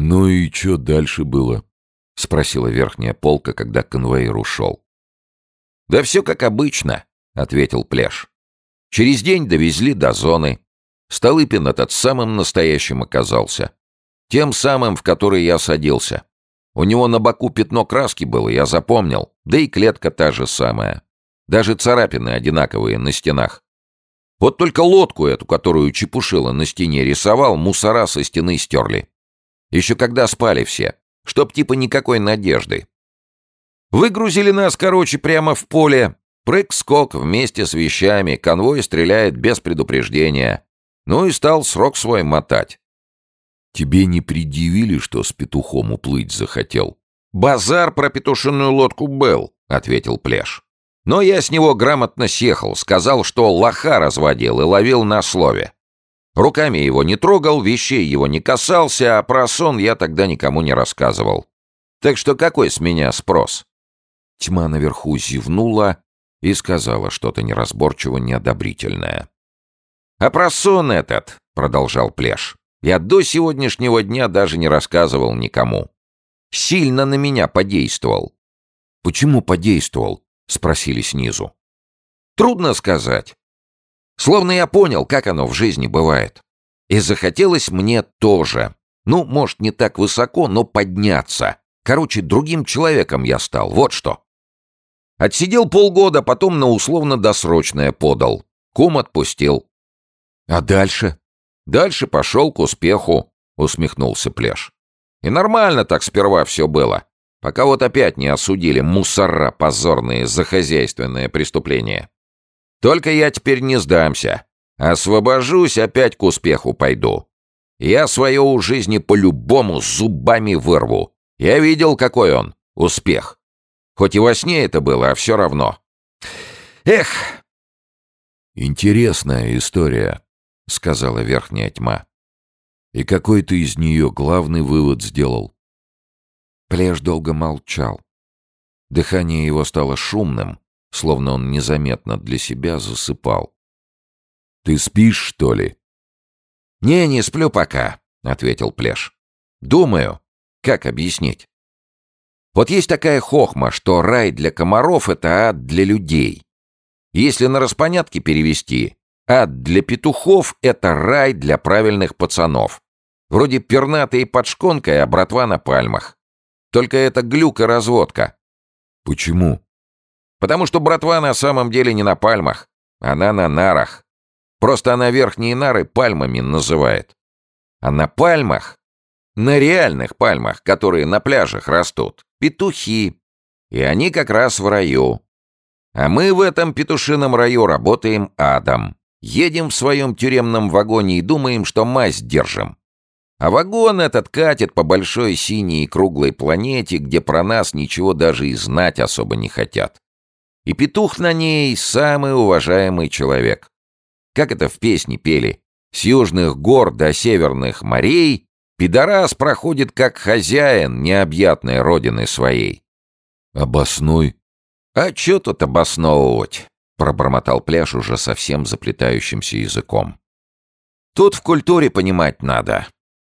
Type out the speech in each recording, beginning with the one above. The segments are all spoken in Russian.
«Ну и что дальше было?» — спросила верхняя полка, когда конвоир ушел. «Да все как обычно», — ответил Плеш. «Через день довезли до зоны. Столыпин этот самым настоящим оказался. Тем самым, в который я садился. У него на боку пятно краски было, я запомнил. Да и клетка та же самая. Даже царапины одинаковые на стенах. Вот только лодку эту, которую Чепушила на стене рисовал, мусора со стены стерли. Еще когда спали все. Чтоб типа никакой надежды. Выгрузили нас, короче, прямо в поле. Прыг-скок вместе с вещами. Конвой стреляет без предупреждения. Ну и стал срок свой мотать. Тебе не предъявили, что с петухом уплыть захотел? «Базар про петушиную лодку был», — ответил Плеш. «Но я с него грамотно съехал, сказал, что лоха разводил и ловил на слове. Руками его не трогал, вещей его не касался, а про сон я тогда никому не рассказывал. Так что какой с меня спрос?» Тьма наверху зевнула и сказала что-то неразборчиво неодобрительное. «А про сон этот», — продолжал Плеш, — «я до сегодняшнего дня даже не рассказывал никому. Сильно на меня подействовал». «Почему подействовал?» — спросили снизу. «Трудно сказать. Словно я понял, как оно в жизни бывает. И захотелось мне тоже. Ну, может, не так высоко, но подняться. Короче, другим человеком я стал, вот что. Отсидел полгода, потом на условно-досрочное подал. Кум отпустил. А дальше? Дальше пошел к успеху, усмехнулся Плеш. И нормально так сперва все было. Пока вот опять не осудили мусора позорные за хозяйственное преступление. Только я теперь не сдамся. Освобожусь, опять к успеху пойду. Я свое у жизни по-любому зубами вырву. Я видел, какой он. Успех. Хоть и во сне это было, а все равно. Эх! Интересная история, сказала верхняя тьма. И какой ты из нее главный вывод сделал? Плеш долго молчал. Дыхание его стало шумным, словно он незаметно для себя засыпал. «Ты спишь, что ли?» «Не, не сплю пока», — ответил Плеш. «Думаю, как объяснить. Вот есть такая хохма, что рай для комаров — это ад для людей. Если на распонятки перевести, ад для петухов — это рай для правильных пацанов. Вроде пернатые под шконкой, а братва на пальмах. Только это глюк и разводка. Почему? Потому что братва на самом деле не на пальмах. Она на нарах. Просто она верхние нары пальмами называет. А на пальмах, на реальных пальмах, которые на пляжах растут, петухи. И они как раз в раю. А мы в этом петушином раю работаем адом. Едем в своем тюремном вагоне и думаем, что мазь держим. А вагон этот катит по большой синей круглой планете, где про нас ничего даже и знать особо не хотят. И петух на ней самый уважаемый человек. Как это в песне пели? С южных гор до северных морей пидорас проходит как хозяин необъятной родины своей. Обоснуй. А чё тут обосновывать? Пробормотал пляж уже совсем заплетающимся языком. Тут в культуре понимать надо.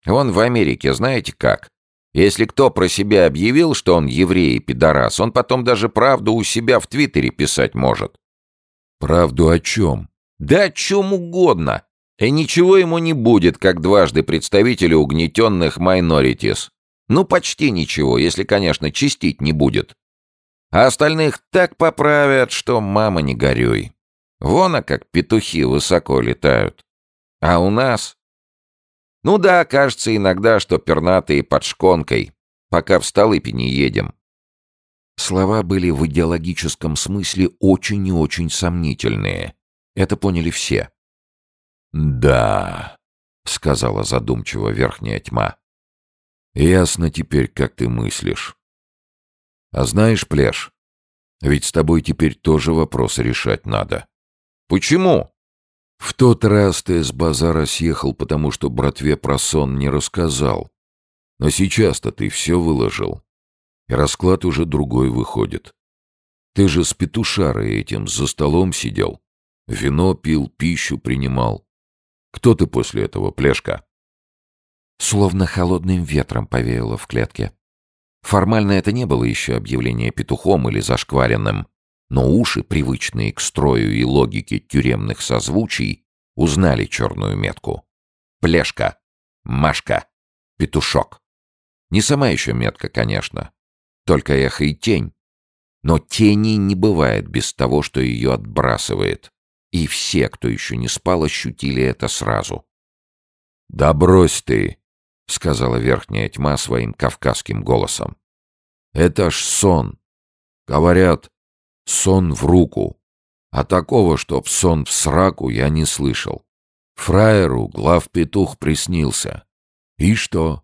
Вон в Америке знаете как? Если кто про себя объявил, что он еврей и пидорас, он потом даже правду у себя в Твиттере писать может. Правду о чем? Да о чем угодно. И ничего ему не будет, как дважды представителю угнетенных майноритис. Ну, почти ничего, если, конечно, чистить не будет. А остальных так поправят, что мама не горюй. Вон, а как петухи высоко летают. А у нас ну да, кажется иногда, что пернатые под шконкой, пока в Столыпе не едем. Слова были в идеологическом смысле очень и очень сомнительные. Это поняли все. «Да», — сказала задумчиво верхняя тьма. «Ясно теперь, как ты мыслишь. А знаешь, Плеш, ведь с тобой теперь тоже вопрос решать надо». «Почему?» В тот раз ты с базара съехал, потому что братве про сон не рассказал. Но сейчас-то ты все выложил. И расклад уже другой выходит. Ты же с петушарой этим за столом сидел. Вино пил, пищу принимал. Кто ты после этого, плешка? Словно холодным ветром повеяло в клетке. Формально это не было еще объявление петухом или зашкваренным, но уши, привычные к строю и логике тюремных созвучий, узнали черную метку. Плешка, Машка, петушок. Не сама еще метка, конечно, только эхо и тень. Но тени не бывает без того, что ее отбрасывает. И все, кто еще не спал, ощутили это сразу. «Да брось ты!» — сказала верхняя тьма своим кавказским голосом. «Это ж сон. Говорят, сон в руку. А такого, чтоб сон в сраку, я не слышал. Фраеру глав-петух приснился. И что?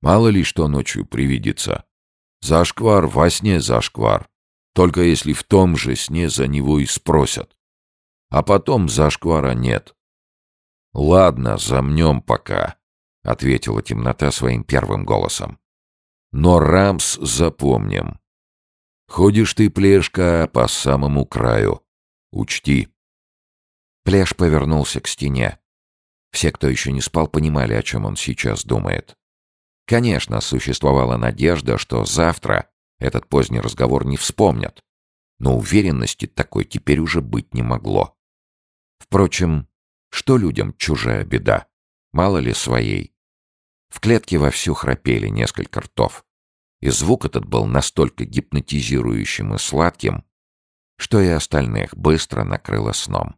Мало ли что ночью привидится. Зашквар во сне зашквар. Только если в том же сне за него и спросят. А потом зашквара нет. «Ладно, замнем пока», — ответила темнота своим первым голосом. «Но Рамс запомним. Ходишь ты, Плешка, по самому краю. Учти». Пляж повернулся к стене. Все, кто еще не спал, понимали, о чем он сейчас думает. Конечно, существовала надежда, что завтра этот поздний разговор не вспомнят. Но уверенности такой теперь уже быть не могло. Впрочем, что людям чужая беда? Мало ли своей. В клетке вовсю храпели несколько ртов. И звук этот был настолько гипнотизирующим и сладким, что и остальных быстро накрыло сном.